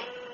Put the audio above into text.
shown